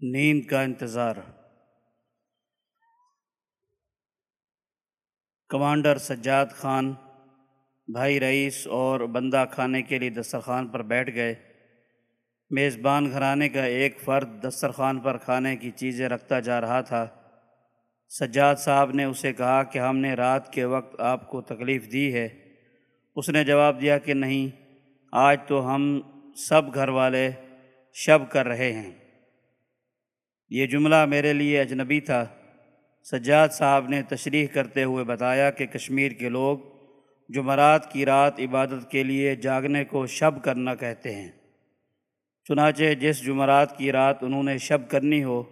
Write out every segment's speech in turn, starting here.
نیند کا انتظار۔ کمانڈر سجاد خان، بھائی رئیس اور بندہ کھانے کے لیے دسترخوان پر بیٹھ گئے۔ میزبان گھرانے کا ایک فرد دسترخوان پر کھانے کی چیزیں رکھتا جا رہا تھا۔ سجاد صاحب نے اسے کہا کہ ہم نے رات کے وقت آپ کو تکلیف دی ہے۔ اس نے جواب دیا کہ نہیں، آج تو ہم سب گھر والے شب کر رہے ہیں۔ یہ جملہ میرے لیے اجنبی تھا۔ سجاد صاحب نے تشریح کرتے ہوئے بتایا کہ کشمیر کے لوگ جمعرات کی رات عبادت کے لیے جاگنے کو شب کرنا کہتے ہیں۔ چنانچہ جس جمعرات کی رات انہوں نے شب کرنی ہو،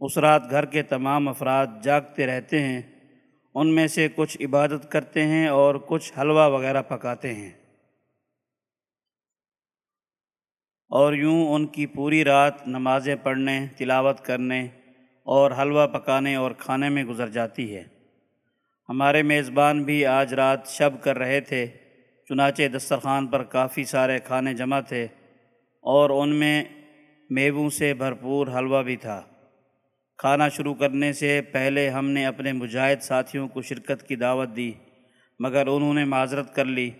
اس رات گھر کے تمام افراد جاگتے رہتے ہیں، ان میں سے کچھ عبادت کرتے ہیں اور کچھ حلوہ وغیرہ پکاتے ہیں۔ اور یوں ان کی پوری رات نمازیں پڑھنے، تلاوت کرنے اور حلوہ پکانے اور کھانے میں گزر جاتی ہے۔ ہمارے میزبان بھی آج رات شب کر رہے تھے، چنانچہ دسترخوان پر کافی سارے کھانے جمع تھے اور ان میں میووں سے بھرپور حلوہ بھی تھا۔ کھانا شروع کرنے سے پہلے ہم نے اپنے مجاہد ساتھیوں کو شرکت کی دعوت دی، مگر انہوں نے معذرت کر لی۔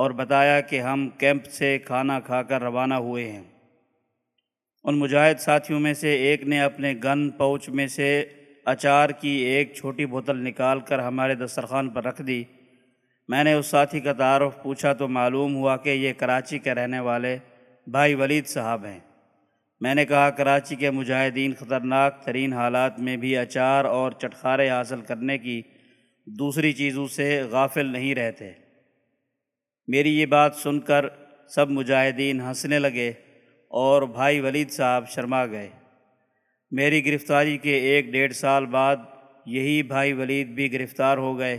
اور بتایا کہ ہم کیمپ سے کھانا کھا کر روانہ ہوئے ہیں۔ ان مجاہد ساتھیوں میں سے ایک نے اپنے گن پوچھ میں سے اچار کی ایک چھوٹی بوتل نکال کر ہمارے دسترخوان پر رکھ دی۔ میں نے اس ساتھی کا تعارف پوچھا تو معلوم ہوا کہ یہ کراچی کے رہنے والے بھائی ولید صاحب ہیں۔ میں نے کہا، کراچی کے مجاہدین خطرناک ترین حالات میں بھی اچار اور چٹخارے حاصل کرنے کی دوسری چیزوں سے غافل نہیں رہتے۔ میری یہ بات سن کر سب مجاہدین ہنسنے لگے اور بھائی ولید صاحب شرما گئے۔ میری گرفتاری کے ایک ڈیڑھ سال بعد یہی بھائی ولید بھی گرفتار ہو گئے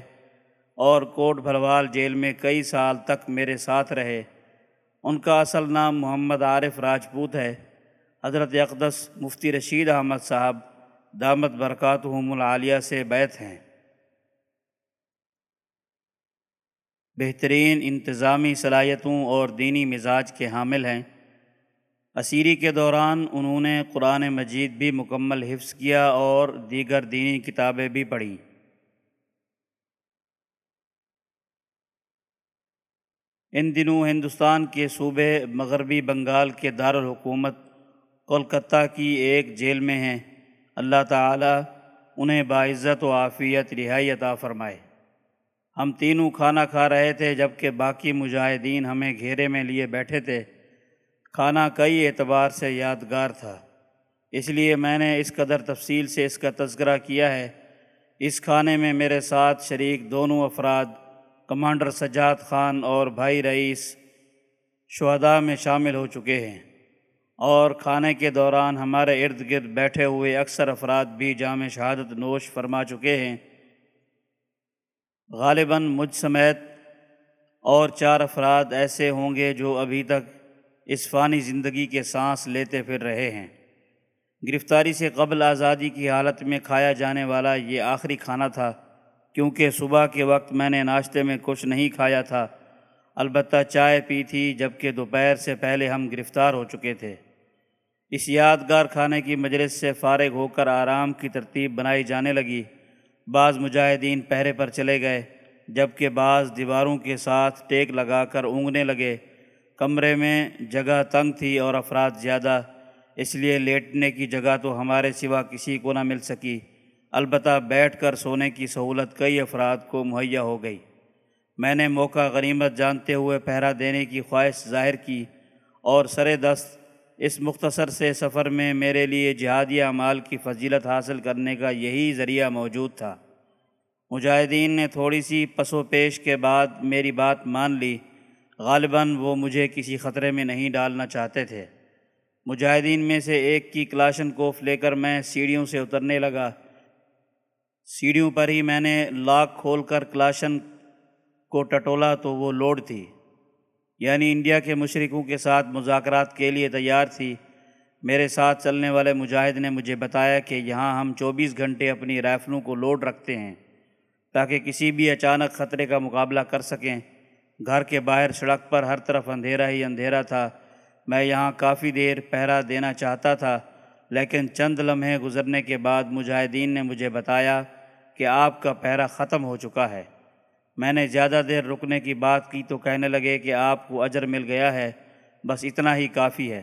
اور کوٹ بھلوال جیل میں کئی سال تک میرے ساتھ رہے۔ ان کا اصل نام محمد عارف راجپوت ہے۔ حضرت اقدس مفتی رشید احمد صاحب دامت برکاتہم العالیہ سے بیت ہیں۔ بہترین انتظامی صلاحیتوں اور دینی مزاج کے حامل ہیں۔ اسیری کے دوران انہوں نے قرآن مجید بھی مکمل حفظ کیا اور دیگر دینی کتابیں بھی پڑھیں۔ ان دنوں ہندوستان کے صوبے مغربی بنگال کے دارالحکومت کولکتہ کی ایک جیل میں ہیں۔ اللہ تعالی انہیں باعزت و عافیت رہائی عطا فرمائے۔ ہم تینوں کھانا کھا رہے تھے جبکہ باقی مجاہدین ہمیں گھیرے میں لیے بیٹھے تھے۔ کھانا کئی اعتبار سے یادگار تھا۔ اس لیے میں نے اس قدر تفصیل سے اس کا تذکرہ کیا ہے۔ اس کھانے میں میرے ساتھ شریک دونوں افراد، کمانڈر سجاد خان اور بھائی رئیس، شہداء میں شامل ہو چکے ہیں۔ اور کھانے کے دوران ہمارے ارد گرد بیٹھے ہوئے اکثر افراد بھی جامع شہادت نوش فرما چکے ہیں۔ غالباً مجھ سمیت اور چار افراد ایسے ہوں گے جو ابھی تک اس فانی زندگی کے سانس لیتے پھر رہے ہیں۔ گرفتاری سے قبل آزادی کی حالت میں کھایا جانے والا یہ آخری کھانا تھا، کیونکہ صبح کے وقت میں نے ناشتے میں کچھ نہیں کھایا تھا۔ البتہ چائے پی تھی جبکہ دوپہر سے پہلے ہم گرفتار ہو چکے تھے۔ اس یادگار کھانے کی مجلس سے فارغ ہو کر آرام کی ترتیب بنائی جانے لگی۔ بعض مجاہدین پہرے پر چلے گئے، جبکہ بعض دیواروں کے ساتھ ٹیک لگا کر اونگنے لگے۔ کمرے میں جگہ تنگ تھی اور افراد زیادہ، اس لیے لیٹنے کی جگہ تو ہمارے سوا کسی کو نہ مل سکی۔ البتہ بیٹھ کر سونے کی سہولت کئی افراد کو مہیا ہو گئی۔ میں نے موقع غنیمت جانتے ہوئے پہرا دینے کی خواہش ظاہر کی اور سر دست اس مختصر سے سفر میں میرے لیے جہادی اعمال کی فضیلت حاصل کرنے کا یہی ذریعہ موجود تھا۔ مجاہدین نے تھوڑی سی پس و پیش کے بعد میری بات مان لی۔ غالباً وہ مجھے کسی خطرے میں نہیں ڈالنا چاہتے تھے۔ مجاہدین میں سے ایک کی کلاشن کوف لے کر میں سیڑھیوں سے اترنے لگا۔ سیڑھیوں پر ہی میں نے لاک کھول کر کلاشن کو ٹٹولا تو وہ لوڈ تھی۔ یعنی انڈیا کے مشرقوں کے ساتھ مذاکرات کے لیے تیار تھی۔ میرے ساتھ چلنے والے مجاہد نے مجھے بتایا کہ یہاں ہم چوبیس گھنٹے اپنی رائفلوں کو لوڈ رکھتے ہیں تاکہ کسی بھی اچانک خطرے کا مقابلہ کر سکیں۔ گھر کے باہر سڑک پر ہر طرف اندھیرا ہی اندھیرا تھا۔ میں یہاں کافی دیر پہرا دینا چاہتا تھا، لیکن چند لمحے گزرنے کے بعد مجاہدین نے مجھے بتایا کہ آپ کا پہرا ختم ہو چکا ہے۔ میں نے زیادہ دیر رکنے کی بات کی تو کہنے لگے کہ آپ کو اجر مل گیا ہے، بس اتنا ہی کافی ہے۔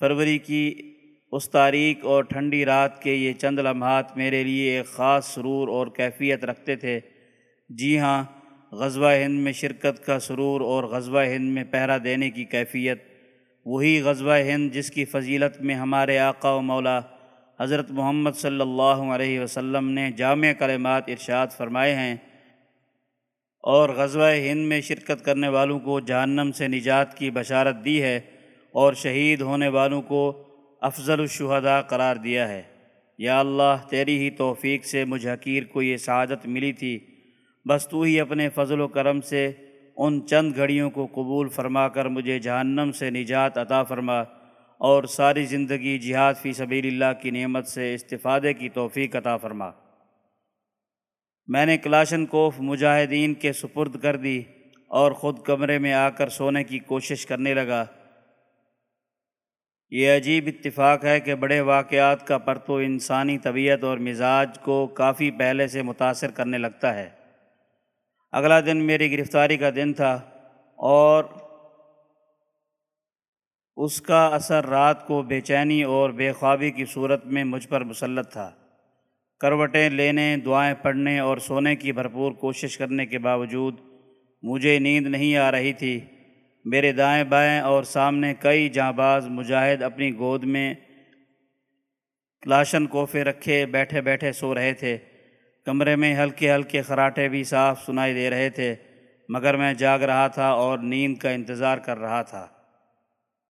فروری کی اس تاریخ اور ٹھنڈی رات کے یہ چند لمحات میرے لیے ایک خاص سرور اور کیفیت رکھتے تھے۔ جی ہاں غزوہ ہند میں شرکت کا سرور اور غزوہ ہند میں پہرا دینے کی کیفیت۔ وہی غزوہ ہند جس کی فضیلت میں ہمارے آقا و مولا حضرت محمد صلی اللہ علیہ وسلم نے جامع کلمات ارشاد فرمائے ہیں۔ اور غزوہ ہند میں شرکت کرنے والوں کو جہنم سے نجات کی بشارت دی ہے اور شہید ہونے والوں کو افضل الشہداء قرار دیا ہے۔ یا اللہ، تیری ہی توفیق سے مجھ حقیر کو یہ سعادت ملی تھی۔ بس تو ہی اپنے فضل و کرم سے ان چند گھڑیوں کو قبول فرما کر مجھے جہنم سے نجات عطا فرما اور ساری زندگی جہاد فی سبیل اللہ کی نعمت سے استفادے کی توفیق عطا فرما۔ میں نے کلاشن کوف مجاہدین کے سپرد کر دی اور خود کمرے میں آ کر سونے کی کوشش کرنے لگا۔ یہ عجیب اتفاق ہے کہ بڑے واقعات کا پرتو انسانی طبیعت اور مزاج کو کافی پہلے سے متاثر کرنے لگتا ہے۔ اگلا دن میری گرفتاری کا دن تھا اور اس کا اثر رات کو بے چینی اور بے خوابی کی صورت میں مجھ پر مسلط تھا۔ کروٹیں لینے، دعائیں پڑھنے اور سونے کی بھرپور کوشش کرنے کے باوجود مجھے نیند نہیں آ رہی تھی۔ میرے دائیں بائیں اور سامنے کئی جاں باز مجاہد اپنی گود میں کلاشن کوفے رکھے بیٹھے بیٹھے سو رہے تھے۔ کمرے میں ہلکے ہلکے خراٹے بھی صاف سنائی دے رہے تھے، مگر میں جاگ رہا تھا اور نیند کا انتظار کر رہا تھا۔